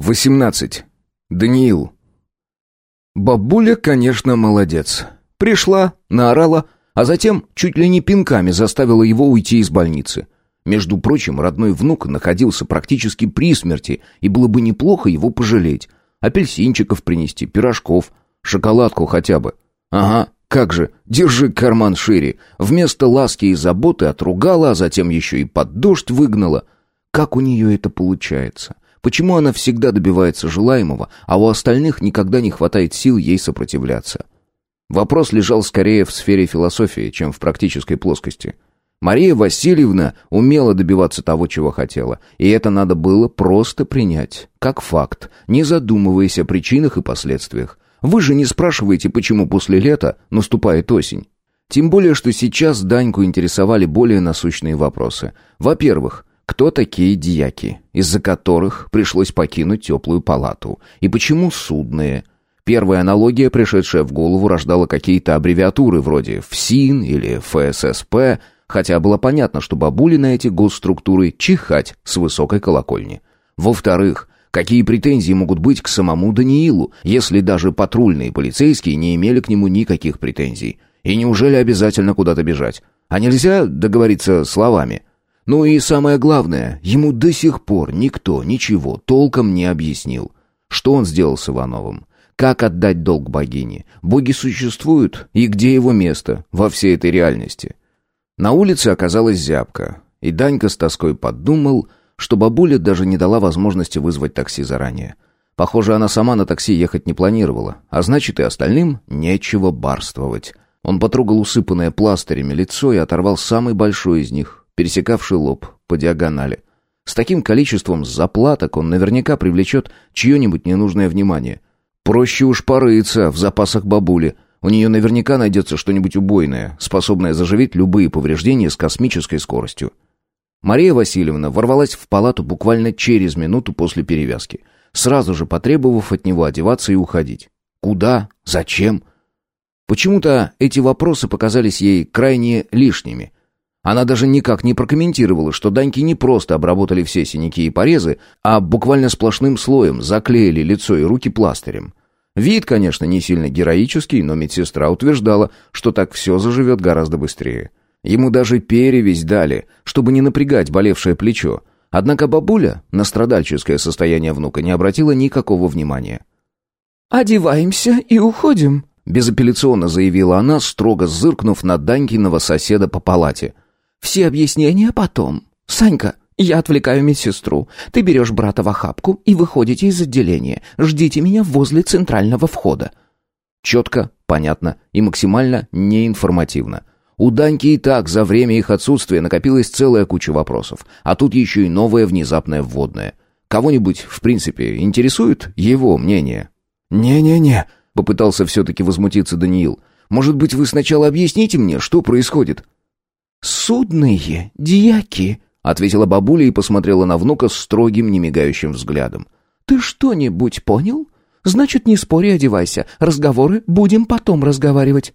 18. Даниил. Бабуля, конечно, молодец. Пришла, наорала, а затем чуть ли не пинками заставила его уйти из больницы. Между прочим, родной внук находился практически при смерти, и было бы неплохо его пожалеть. Апельсинчиков принести, пирожков, шоколадку хотя бы. Ага, как же, держи карман шире. Вместо ласки и заботы отругала, а затем еще и под дождь выгнала. Как у нее это получается? Почему она всегда добивается желаемого, а у остальных никогда не хватает сил ей сопротивляться? Вопрос лежал скорее в сфере философии, чем в практической плоскости. Мария Васильевна умела добиваться того, чего хотела, и это надо было просто принять, как факт, не задумываясь о причинах и последствиях. Вы же не спрашиваете, почему после лета наступает осень. Тем более, что сейчас Даньку интересовали более насущные вопросы. Во-первых, кто такие дьяки, из-за которых пришлось покинуть теплую палату, и почему судные. Первая аналогия, пришедшая в голову, рождала какие-то аббревиатуры вроде ФСИН или ФССП, хотя было понятно, что бабули на эти госструктуры чихать с высокой колокольни. Во-вторых, какие претензии могут быть к самому Даниилу, если даже патрульные полицейские не имели к нему никаких претензий? И неужели обязательно куда-то бежать? А нельзя договориться словами – ну и самое главное, ему до сих пор никто ничего толком не объяснил. Что он сделал с Ивановым? Как отдать долг богине? Боги существуют, и где его место во всей этой реальности? На улице оказалась зябка, и Данька с тоской подумал, что бабуля даже не дала возможности вызвать такси заранее. Похоже, она сама на такси ехать не планировала, а значит и остальным нечего барствовать. Он потрогал усыпанное пластырями лицо и оторвал самый большой из них, пересекавший лоб по диагонали. С таким количеством заплаток он наверняка привлечет чье-нибудь ненужное внимание. Проще уж порыться в запасах бабули. У нее наверняка найдется что-нибудь убойное, способное заживить любые повреждения с космической скоростью. Мария Васильевна ворвалась в палату буквально через минуту после перевязки, сразу же потребовав от него одеваться и уходить. Куда? Зачем? Почему-то эти вопросы показались ей крайне лишними – она даже никак не прокомментировала, что Даньки не просто обработали все синяки и порезы, а буквально сплошным слоем заклеили лицо и руки пластырем. Вид, конечно, не сильно героический, но медсестра утверждала, что так все заживет гораздо быстрее. Ему даже перевязь дали, чтобы не напрягать болевшее плечо. Однако бабуля на страдальческое состояние внука не обратила никакого внимания. «Одеваемся и уходим», — безапелляционно заявила она, строго зыркнув на Данькиного соседа по палате — все объяснения потом. Санька, я отвлекаю медсестру. Ты берешь брата в охапку и выходите из отделения. Ждите меня возле центрального входа». Четко, понятно и максимально неинформативно. У Даньки и так за время их отсутствия накопилась целая куча вопросов, а тут еще и новое внезапное вводное. Кого-нибудь, в принципе, интересует его мнение? «Не-не-не», — попытался все-таки возмутиться Даниил. «Может быть, вы сначала объясните мне, что происходит?» «Судные дьяки», — ответила бабуля и посмотрела на внука строгим, немигающим взглядом. «Ты что-нибудь понял? Значит, не спори, одевайся. Разговоры будем потом разговаривать».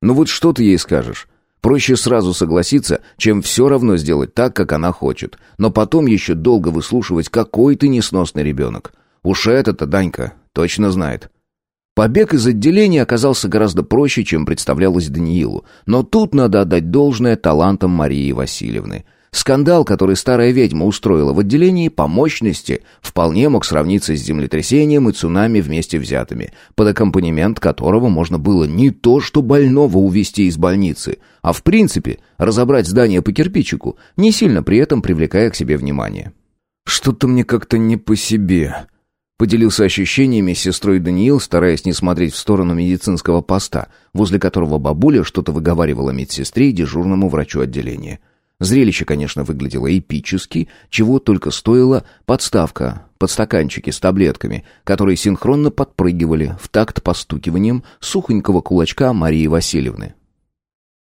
«Ну вот что ты ей скажешь?» Проще сразу согласиться, чем все равно сделать так, как она хочет. Но потом еще долго выслушивать, какой ты несносный ребенок. Уж это-то Данька точно знает. Побег из отделения оказался гораздо проще, чем представлялось Даниилу. Но тут надо отдать должное талантам Марии Васильевны. Скандал, который старая ведьма устроила в отделении, по мощности вполне мог сравниться с землетрясением и цунами вместе взятыми, под аккомпанемент которого можно было не то что больного увезти из больницы, а в принципе разобрать здание по кирпичику, не сильно при этом привлекая к себе внимание. «Что-то мне как-то не по себе», Поделился ощущениями с сестрой Даниил, стараясь не смотреть в сторону медицинского поста, возле которого бабуля что-то выговаривала медсестре и дежурному врачу отделения. Зрелище, конечно, выглядело эпически, чего только стоила подставка под стаканчики с таблетками, которые синхронно подпрыгивали в такт постукиванием сухонького кулачка Марии Васильевны.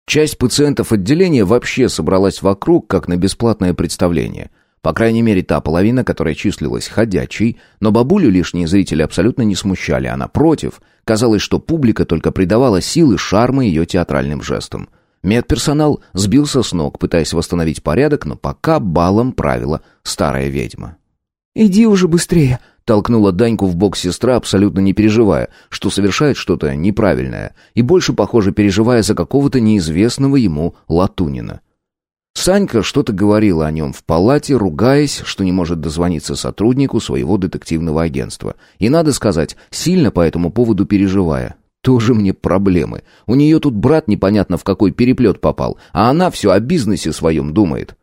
Часть пациентов отделения вообще собралась вокруг, как на бесплатное представление – по крайней мере, та половина, которая числилась ходячей, но бабулю лишние зрители абсолютно не смущали, а напротив, казалось, что публика только придавала силы шарма ее театральным жестам. Медперсонал сбился с ног, пытаясь восстановить порядок, но пока балом правила старая ведьма. «Иди уже быстрее, Толкнула Даньку в бок сестра, абсолютно не переживая, что совершает что-то неправильное, и больше, похоже, переживая за какого-то неизвестного ему Латунина. Санька что-то говорила о нем в палате, ругаясь, что не может дозвониться сотруднику своего детективного агентства. И, надо сказать, сильно по этому поводу переживая. Тоже мне проблемы. У нее тут брат непонятно в какой переплет попал, а она все о бизнесе своем думает.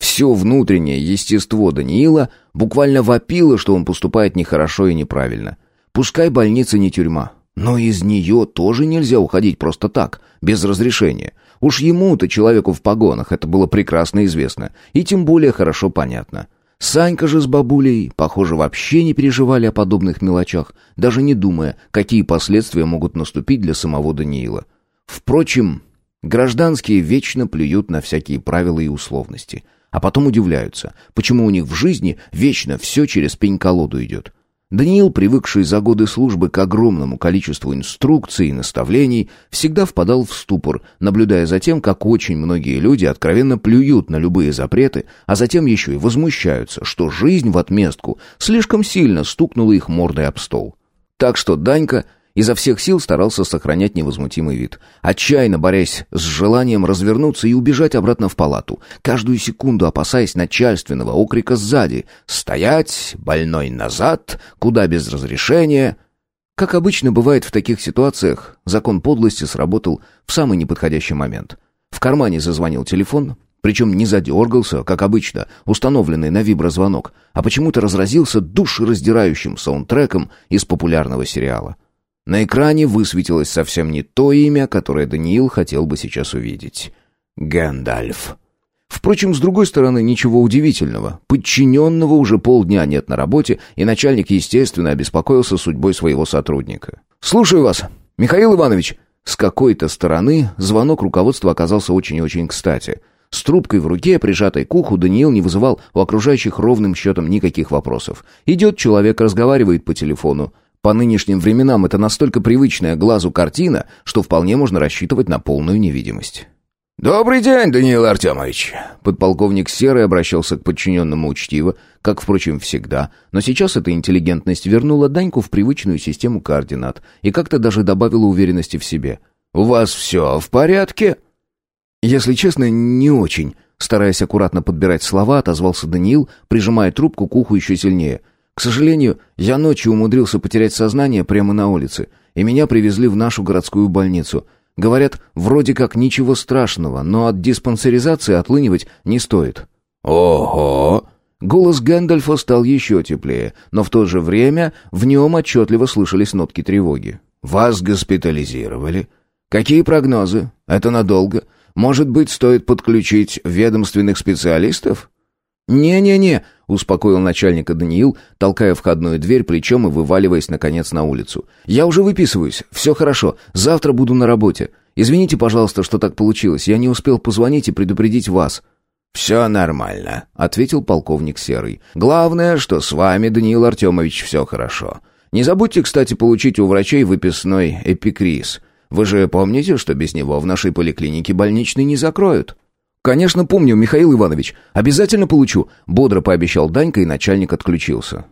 Все внутреннее естество Даниила буквально вопило, что он поступает нехорошо и неправильно. Пускай больница не тюрьма, но из нее тоже нельзя уходить просто так, без разрешения. Уж ему-то, человеку в погонах, это было прекрасно известно, и тем более хорошо понятно. Санька же с бабулей, похоже, вообще не переживали о подобных мелочах, даже не думая, какие последствия могут наступить для самого Даниила. Впрочем, гражданские вечно плюют на всякие правила и условности, а потом удивляются, почему у них в жизни вечно все через пень-колоду идет. Даниил, привыкший за годы службы к огромному количеству инструкций и наставлений, всегда впадал в ступор, наблюдая за тем, как очень многие люди откровенно плюют на любые запреты, а затем еще и возмущаются, что жизнь в отместку слишком сильно стукнула их мордой об стол. Так что Данька Изо всех сил старался сохранять невозмутимый вид, отчаянно борясь с желанием развернуться и убежать обратно в палату, каждую секунду опасаясь начальственного окрика сзади «Стоять! Больной назад! Куда без разрешения!» Как обычно бывает в таких ситуациях, закон подлости сработал в самый неподходящий момент. В кармане зазвонил телефон, причем не задергался, как обычно, установленный на виброзвонок, а почему-то разразился душераздирающим саундтреком из популярного сериала. На экране высветилось совсем не то имя, которое Даниил хотел бы сейчас увидеть. Гэндальф. Впрочем, с другой стороны, ничего удивительного. Подчиненного уже полдня нет на работе, и начальник, естественно, обеспокоился судьбой своего сотрудника. «Слушаю вас, Михаил Иванович!» С какой-то стороны звонок руководства оказался очень и очень кстати. С трубкой в руке, прижатой к уху, Даниил не вызывал у окружающих ровным счетом никаких вопросов. Идет человек, разговаривает по телефону. По нынешним временам это настолько привычная глазу картина, что вполне можно рассчитывать на полную невидимость. «Добрый день, Даниил Артемович!» Подполковник Серый обращался к подчиненному учтиво, как, впрочем, всегда, но сейчас эта интеллигентность вернула Даньку в привычную систему координат и как-то даже добавила уверенности в себе. «У вас все в порядке?» «Если честно, не очень», стараясь аккуратно подбирать слова, отозвался Даниил, прижимая трубку к уху еще сильнее – к сожалению, я ночью умудрился потерять сознание прямо на улице, и меня привезли в нашу городскую больницу. Говорят, вроде как ничего страшного, но от диспансеризации отлынивать не стоит. Ого! Голос Гэндальфа стал еще теплее, но в то же время в нем отчетливо слышались нотки тревоги. «Вас госпитализировали? Какие прогнозы? Это надолго? Может быть, стоит подключить ведомственных специалистов?» «Не-не-не», — успокоил начальника Даниил, толкая входную дверь плечом и вываливаясь, наконец, на улицу. «Я уже выписываюсь. Все хорошо. Завтра буду на работе. Извините, пожалуйста, что так получилось. Я не успел позвонить и предупредить вас». «Все нормально», — ответил полковник Серый. «Главное, что с вами, Даниил Артемович, все хорошо. Не забудьте, кстати, получить у врачей выписной эпикриз. Вы же помните, что без него в нашей поликлинике больничный не закроют?» «Конечно помню, Михаил Иванович. Обязательно получу», — бодро пообещал Данька, и начальник отключился.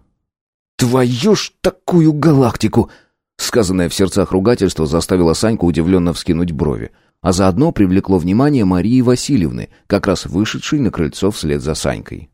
«Твою ж такую галактику!» Сказанное в сердцах ругательство заставило Саньку удивленно вскинуть брови, а заодно привлекло внимание Марии Васильевны, как раз вышедшей на крыльцо вслед за Санькой.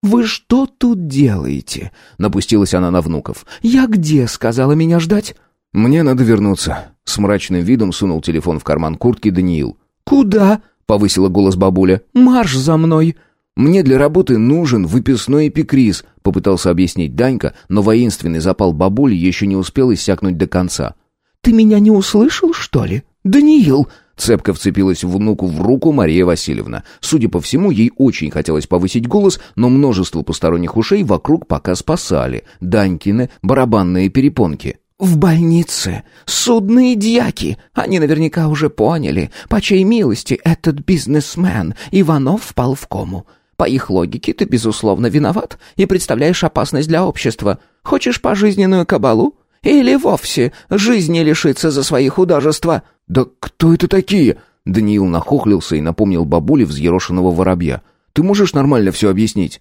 «Вы что тут делаете?» — напустилась она на внуков. «Я где?» — сказала меня ждать. «Мне надо вернуться». С мрачным видом сунул телефон в карман куртки Даниил. «Куда?» — повысила голос бабуля. «Марш за мной!» «Мне для работы нужен выписной эпикриз», — попытался объяснить Данька, но воинственный запал бабули еще не успел иссякнуть до конца. «Ты меня не услышал, что ли? Даниил!» Цепко вцепилась внуку в руку Мария Васильевна. Судя по всему, ей очень хотелось повысить голос, но множество посторонних ушей вокруг пока спасали. Данькины барабанные перепонки. «В больнице. Судные дьяки. Они наверняка уже поняли, по чьей милости этот бизнесмен Иванов впал в кому. По их логике ты, безусловно, виноват и представляешь опасность для общества. Хочешь пожизненную кабалу? Или вовсе жизни лишиться за свои художества?» «Да кто это такие?» Даниил нахохлился и напомнил бабуле взъерошенного воробья. «Ты можешь нормально все объяснить?»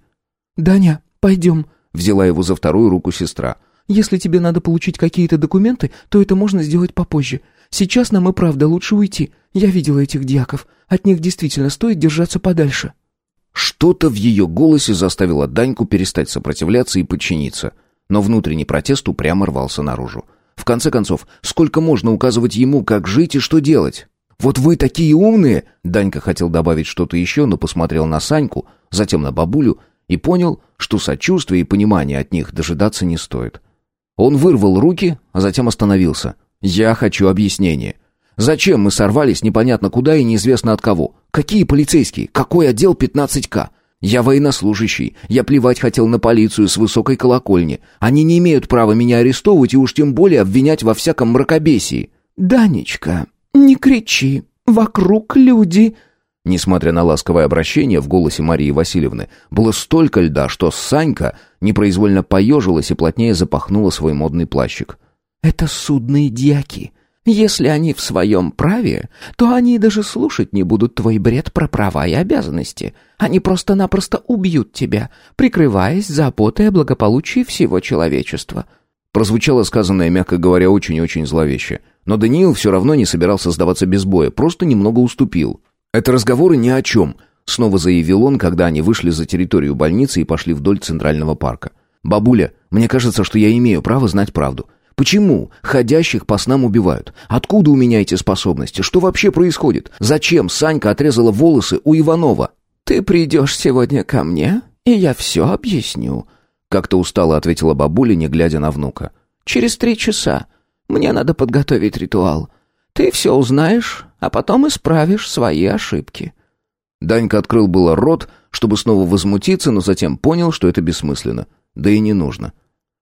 «Даня, пойдем», взяла его за вторую руку сестра. «Если тебе надо получить какие-то документы, то это можно сделать попозже. Сейчас нам и правда лучше уйти. Я видела этих дьяков. От них действительно стоит держаться подальше». Что-то в ее голосе заставило Даньку перестать сопротивляться и подчиниться. Но внутренний протест упрямо рвался наружу. В конце концов, сколько можно указывать ему, как жить и что делать? «Вот вы такие умные!» Данька хотел добавить что-то еще, но посмотрел на Саньку, затем на бабулю и понял, что сочувствия и понимания от них дожидаться не стоит. Он вырвал руки, а затем остановился. «Я хочу объяснения. Зачем мы сорвались непонятно куда и неизвестно от кого? Какие полицейские? Какой отдел 15К? Я военнослужащий. Я плевать хотел на полицию с высокой колокольни. Они не имеют права меня арестовывать и уж тем более обвинять во всяком мракобесии». «Данечка, не кричи. Вокруг люди...» Несмотря на ласковое обращение в голосе Марии Васильевны, было столько льда, что Санька непроизвольно поежилась и плотнее запахнула свой модный плащик. «Это судные дьяки. Если они в своем праве, то они даже слушать не будут твой бред про права и обязанности. Они просто-напросто убьют тебя, прикрываясь заботой о благополучии всего человечества». Прозвучало сказанное, мягко говоря, очень-очень зловеще. Но Даниил все равно не собирался сдаваться без боя, просто немного уступил. «Это разговоры ни о чем», — снова заявил он, когда они вышли за территорию больницы и пошли вдоль Центрального парка. «Бабуля, мне кажется, что я имею право знать правду. Почему ходящих по снам убивают? Откуда у меня эти способности? Что вообще происходит? Зачем Санька отрезала волосы у Иванова?» «Ты придешь сегодня ко мне, и я все объясню», — как-то устало ответила бабуля, не глядя на внука. «Через три часа. Мне надо подготовить ритуал. Ты все узнаешь, а потом исправишь свои ошибки». Данька открыл было рот, чтобы снова возмутиться, но затем понял, что это бессмысленно. Да и не нужно.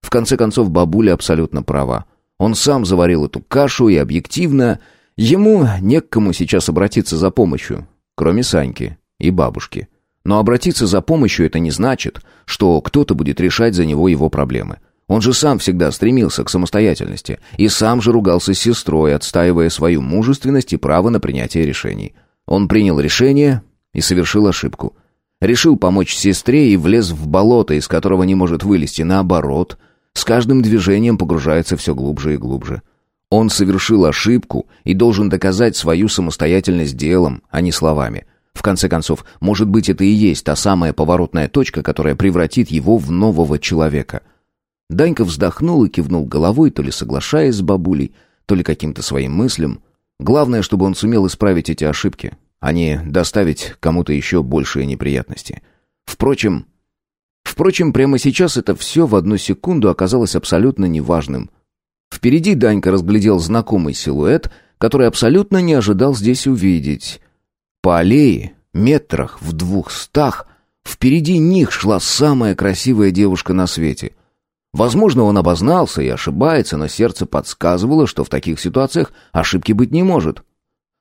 В конце концов, бабуля абсолютно права. Он сам заварил эту кашу, и объективно ему не к кому сейчас обратиться за помощью, кроме Саньки и бабушки. Но обратиться за помощью это не значит, что кто-то будет решать за него его проблемы. Он же сам всегда стремился к самостоятельности и сам же ругался с сестрой, отстаивая свою мужественность и право на принятие решений. Он принял решение и совершил ошибку. Решил помочь сестре и влез в болото, из которого не может вылезти, наоборот. С каждым движением погружается все глубже и глубже. Он совершил ошибку и должен доказать свою самостоятельность делом, а не словами. В конце концов, может быть, это и есть та самая поворотная точка, которая превратит его в нового человека. Данька вздохнул и кивнул головой, то ли соглашаясь с бабулей, то ли каким-то своим мыслям. Главное, чтобы он сумел исправить эти ошибки, а не доставить кому-то еще большие неприятности. Впрочем, впрочем, прямо сейчас это все в одну секунду оказалось абсолютно неважным. Впереди Данька разглядел знакомый силуэт, который абсолютно не ожидал здесь увидеть. По аллее, метрах в двухстах, впереди них шла самая красивая девушка на свете — Возможно, он обознался и ошибается, но сердце подсказывало, что в таких ситуациях ошибки быть не может.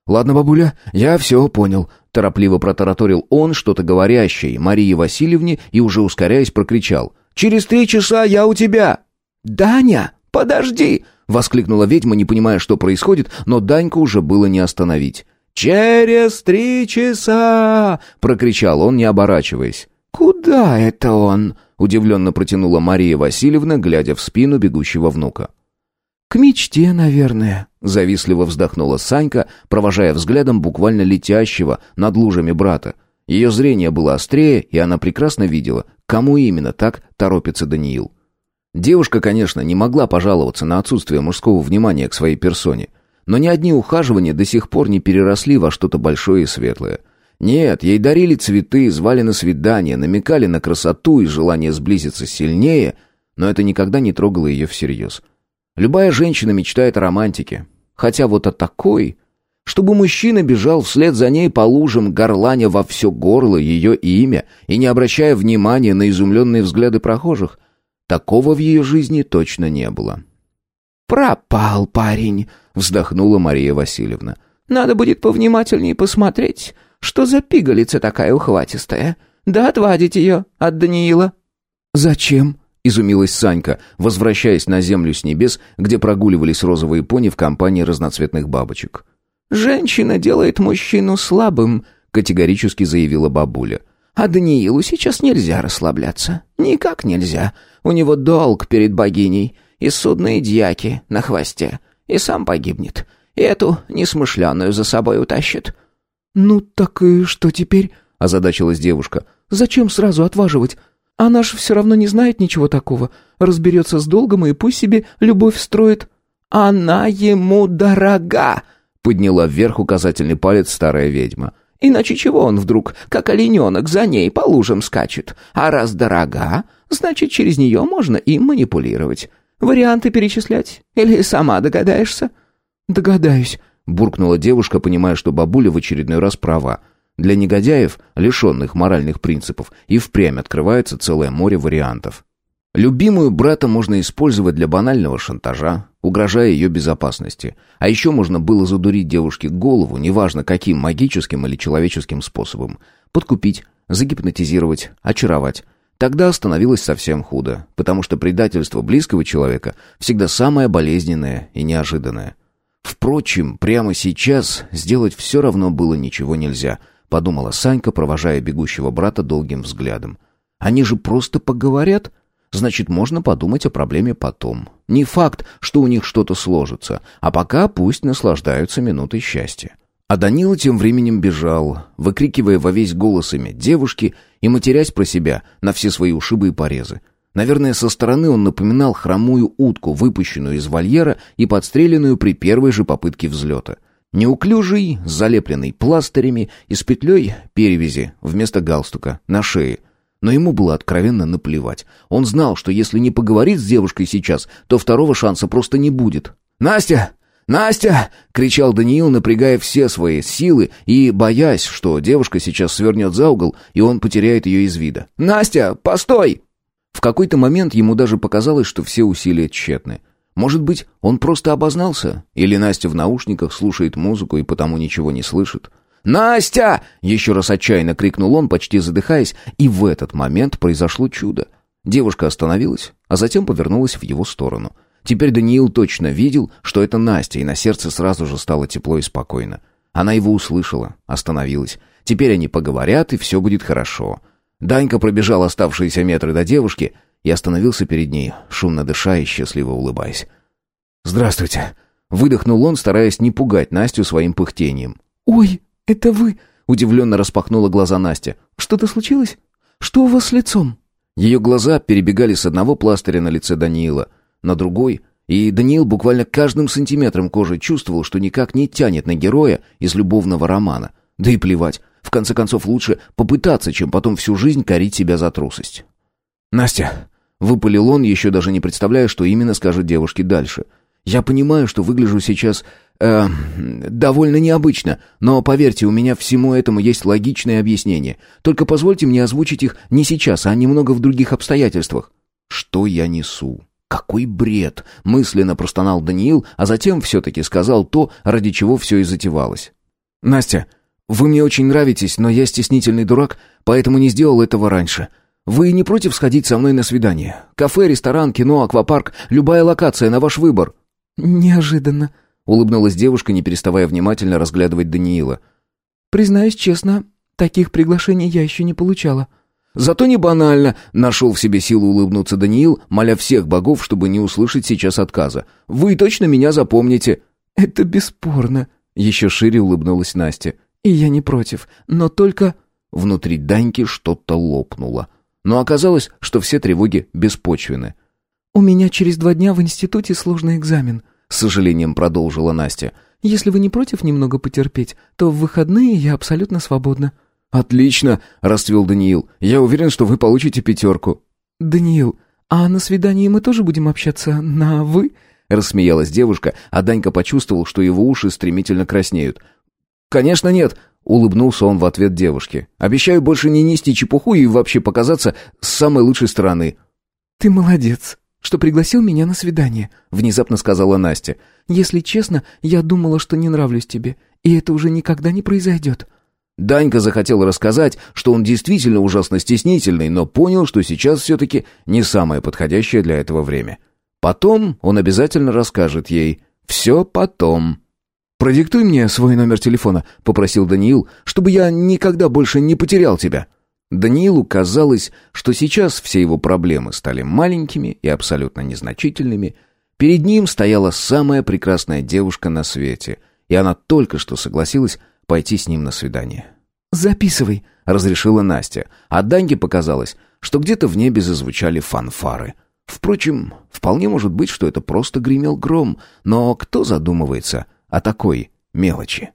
«Ладно, бабуля, я все понял», — торопливо протараторил он что-то говорящее Марии Васильевне и уже ускоряясь прокричал. «Через три часа я у тебя!» «Даня, подожди!» — воскликнула ведьма, не понимая, что происходит, но Даньку уже было не остановить. «Через три часа!» — прокричал он, не оборачиваясь. «Куда это он?» удивленно протянула Мария Васильевна, глядя в спину бегущего внука. «К мечте, наверное», — завистливо вздохнула Санька, провожая взглядом буквально летящего над лужами брата. Ее зрение было острее, и она прекрасно видела, кому именно так торопится Даниил. Девушка, конечно, не могла пожаловаться на отсутствие мужского внимания к своей персоне, но ни одни ухаживания до сих пор не переросли во что-то большое и светлое. Нет, ей дарили цветы, звали на свидание, намекали на красоту и желание сблизиться сильнее, но это никогда не трогало ее всерьез. Любая женщина мечтает о романтике. Хотя вот о такой... Чтобы мужчина бежал вслед за ней по лужам, горланя во все горло ее имя и не обращая внимания на изумленные взгляды прохожих. Такого в ее жизни точно не было. «Пропал парень», — вздохнула Мария Васильевна. «Надо будет повнимательнее посмотреть». Что за пигалица такая ухватистая? Да отвадить ее от Даниила». «Зачем?» — изумилась Санька, возвращаясь на землю с небес, где прогуливались розовые пони в компании разноцветных бабочек. «Женщина делает мужчину слабым», — категорически заявила бабуля. «А Даниилу сейчас нельзя расслабляться. Никак нельзя. У него долг перед богиней, и судные дьяки на хвосте, и сам погибнет, и эту несмышленную за собой утащит». «Ну так и что теперь?» — озадачилась девушка. «Зачем сразу отваживать? Она ж все равно не знает ничего такого. Разберется с долгом и пусть себе любовь строит». «Она ему дорога!» — подняла вверх указательный палец старая ведьма. «Иначе чего он вдруг, как олененок, за ней по лужам скачет? А раз дорога, значит, через нее можно им манипулировать. Варианты перечислять? Или сама догадаешься?» «Догадаюсь», — буркнула девушка, понимая, что бабуля в очередной раз права. Для негодяев, лишенных моральных принципов, и впрямь открывается целое море вариантов. Любимую брата можно использовать для банального шантажа, угрожая ее безопасности. А еще можно было задурить девушке голову, неважно каким, магическим или человеческим способом. Подкупить, загипнотизировать, очаровать. Тогда становилось совсем худо, потому что предательство близкого человека всегда самое болезненное и неожиданное. Впрочем, прямо сейчас сделать все равно было ничего нельзя, подумала Санька, провожая бегущего брата долгим взглядом. Они же просто поговорят, значит, можно подумать о проблеме потом. Не факт, что у них что-то сложится, а пока пусть наслаждаются минутой счастья. А Данила тем временем бежал, выкрикивая во весь голос имя девушки и матерясь про себя на все свои ушибы и порезы. Наверное, со стороны он напоминал хромую утку, выпущенную из вольера и подстреленную при первой же попытке взлета. Неуклюжий, залепленный пластырями и с петлей перевязи вместо галстука на шее – но ему было откровенно наплевать. Он знал, что если не поговорит с девушкой сейчас, то второго шанса просто не будет. «Настя! Настя!» — кричал Даниил, напрягая все свои силы и боясь, что девушка сейчас свернет за угол, и он потеряет ее из вида. «Настя, постой!» В какой-то момент ему даже показалось, что все усилия тщетны. Может быть, он просто обознался? Или Настя в наушниках слушает музыку и потому ничего не слышит? «Настя!» — еще раз отчаянно крикнул он, почти задыхаясь, и в этот момент произошло чудо. Девушка остановилась, а затем повернулась в его сторону. Теперь Даниил точно видел, что это Настя, и на сердце сразу же стало тепло и спокойно. Она его услышала, остановилась. Теперь они поговорят, и все будет хорошо. Данька пробежал оставшиеся метры до девушки и остановился перед ней, шумно дыша и счастливо улыбаясь. «Здравствуйте!» — выдохнул он, стараясь не пугать Настю своим пыхтением. «Ой!» «Это вы?» — удивленно распахнула глаза Настя. «Что-то случилось? Что у вас с лицом?» Ее глаза перебегали с одного пластыря на лице Даниила на другой, и Даниил буквально каждым сантиметром кожи чувствовал, что никак не тянет на героя из любовного романа. Да и плевать, в конце концов лучше попытаться, чем потом всю жизнь корить себя за трусость. «Настя!» — выпалил он, еще даже не представляя, что именно скажет девушке дальше. «Я понимаю, что выгляжу сейчас э, довольно необычно, но поверьте, у меня всему этому есть логичное объяснение. Только позвольте мне озвучить их не сейчас, а немного в других обстоятельствах. Что я несу? Какой бред! Мысленно простонал Даниил, а затем все-таки сказал то, ради чего все и затевалось. Настя, вы мне очень нравитесь, но я стеснительный дурак, поэтому не сделал этого раньше. Вы не против сходить со мной на свидание? Кафе, ресторан, кино, аквапарк, любая локация на ваш выбор. Неожиданно, Улыбнулась девушка, не переставая внимательно разглядывать Даниила. «Признаюсь честно, таких приглашений я еще не получала». «Зато не банально», — нашел в себе силу улыбнуться Даниил, моля всех богов, чтобы не услышать сейчас отказа. «Вы точно меня запомните». «Это бесспорно», — еще шире улыбнулась Настя. «И я не против, но только...» Внутри Даньки что-то лопнуло. Но оказалось, что все тревоги беспочвены. «У меня через два дня в институте сложный экзамен с сожалением продолжила Настя. «Если вы не против немного потерпеть, то в выходные я абсолютно свободна». «Отлично!» — расцвел Даниил. «Я уверен, что вы получите пятерку». «Даниил, а на свидании мы тоже будем общаться на «вы»?» — рассмеялась девушка, а Данька почувствовал, что его уши стремительно краснеют. «Конечно нет!» — улыбнулся он в ответ девушке. «Обещаю больше не нести чепуху и вообще показаться с самой лучшей стороны». «Ты молодец!» что пригласил меня на свидание», — внезапно сказала Настя. «Если честно, я думала, что не нравлюсь тебе, и это уже никогда не произойдет». Данька захотел рассказать, что он действительно ужасно стеснительный, но понял, что сейчас все-таки не самое подходящее для этого время. Потом он обязательно расскажет ей. Все потом. «Продиктуй мне свой номер телефона», — попросил Даниил, «чтобы я никогда больше не потерял тебя». Даниилу казалось, что сейчас все его проблемы стали маленькими и абсолютно незначительными. Перед ним стояла самая прекрасная девушка на свете, и она только что согласилась пойти с ним на свидание. «Записывай», — разрешила Настя, а Даньке показалось, что где-то в небе зазвучали фанфары. Впрочем, вполне может быть, что это просто гремел гром, но кто задумывается о такой мелочи?